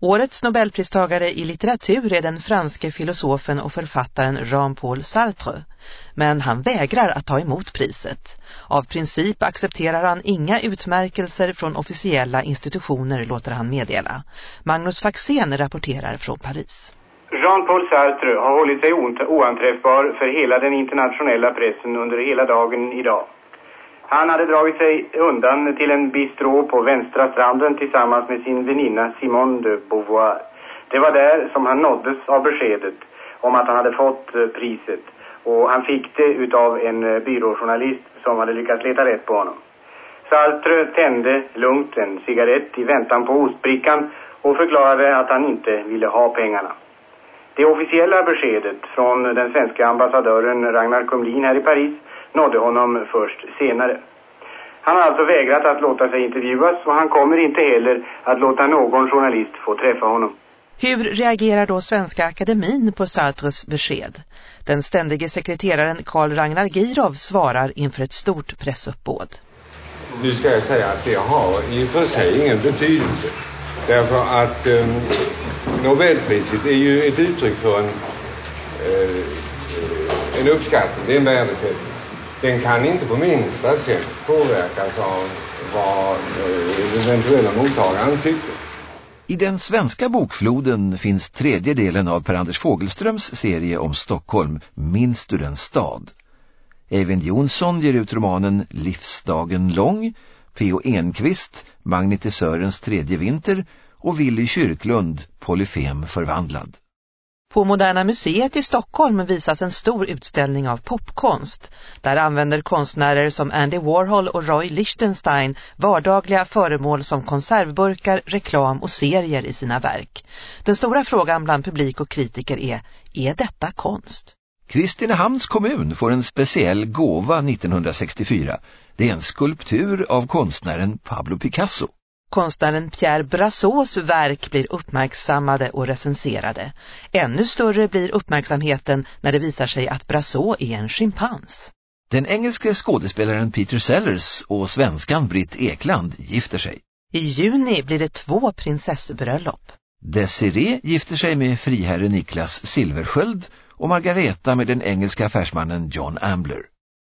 Årets Nobelpristagare i litteratur är den franske filosofen och författaren Jean-Paul Sartre. Men han vägrar att ta emot priset. Av princip accepterar han inga utmärkelser från officiella institutioner, låter han meddela. Magnus Faxén rapporterar från Paris. Jean-Paul Sartre har hållit sig oanträffbar för hela den internationella pressen under hela dagen idag. Han hade dragit sig undan till en bistro på vänstra stranden tillsammans med sin väninna Simone de Beauvoir. Det var där som han nåddes av beskedet om att han hade fått eh, priset. Och han fick det utav en eh, byråjournalist som hade lyckats leta rätt på honom. Saltrö tände lugnt en cigarett i väntan på ostbrickan och förklarade att han inte ville ha pengarna. Det officiella beskedet från den svenska ambassadören Ragnar Kumlin här i Paris nådde honom först senare. Han har alltså vägrat att låta sig intervjuas och han kommer inte heller att låta någon journalist få träffa honom. Hur reagerar då Svenska Akademin på Sartres besked? Den ständige sekreteraren Karl Ragnar Girov svarar inför ett stort pressuppbåd. Nu ska jag säga att det har i och för sig ingen betydelse. Därför att eh, Nobelpriset är ju ett uttryck för en, eh, en uppskattning, det är en värdesättning den kan inte på minsta sätt påverkas av vad eh, eventuella mottagaren tycker. I den svenska bokfloden finns tredje delen av Per-Anders Fogelströms serie om Stockholm, Minns du den stad? Eivind Jonsson ger ut romanen Livsdagen lång, P.O. Enqvist, Magnetisörens tredje vinter och Willy Kyrklund, Polyfem förvandlad. På Moderna Museet i Stockholm visas en stor utställning av popkonst. Där använder konstnärer som Andy Warhol och Roy Lichtenstein vardagliga föremål som konservburkar, reklam och serier i sina verk. Den stora frågan bland publik och kritiker är, är detta konst? Kristinehamns kommun får en speciell gåva 1964. Det är en skulptur av konstnären Pablo Picasso. Konstnären Pierre Brassos verk blir uppmärksammade och recenserade. Ännu större blir uppmärksamheten när det visar sig att Brassot är en schimpans. Den engelske skådespelaren Peter Sellers och svenskan Britt Ekland gifter sig. I juni blir det två prinsessbröllop. Desiree gifter sig med friherre Niklas Silversköld och Margareta med den engelska affärsmannen John Ambler.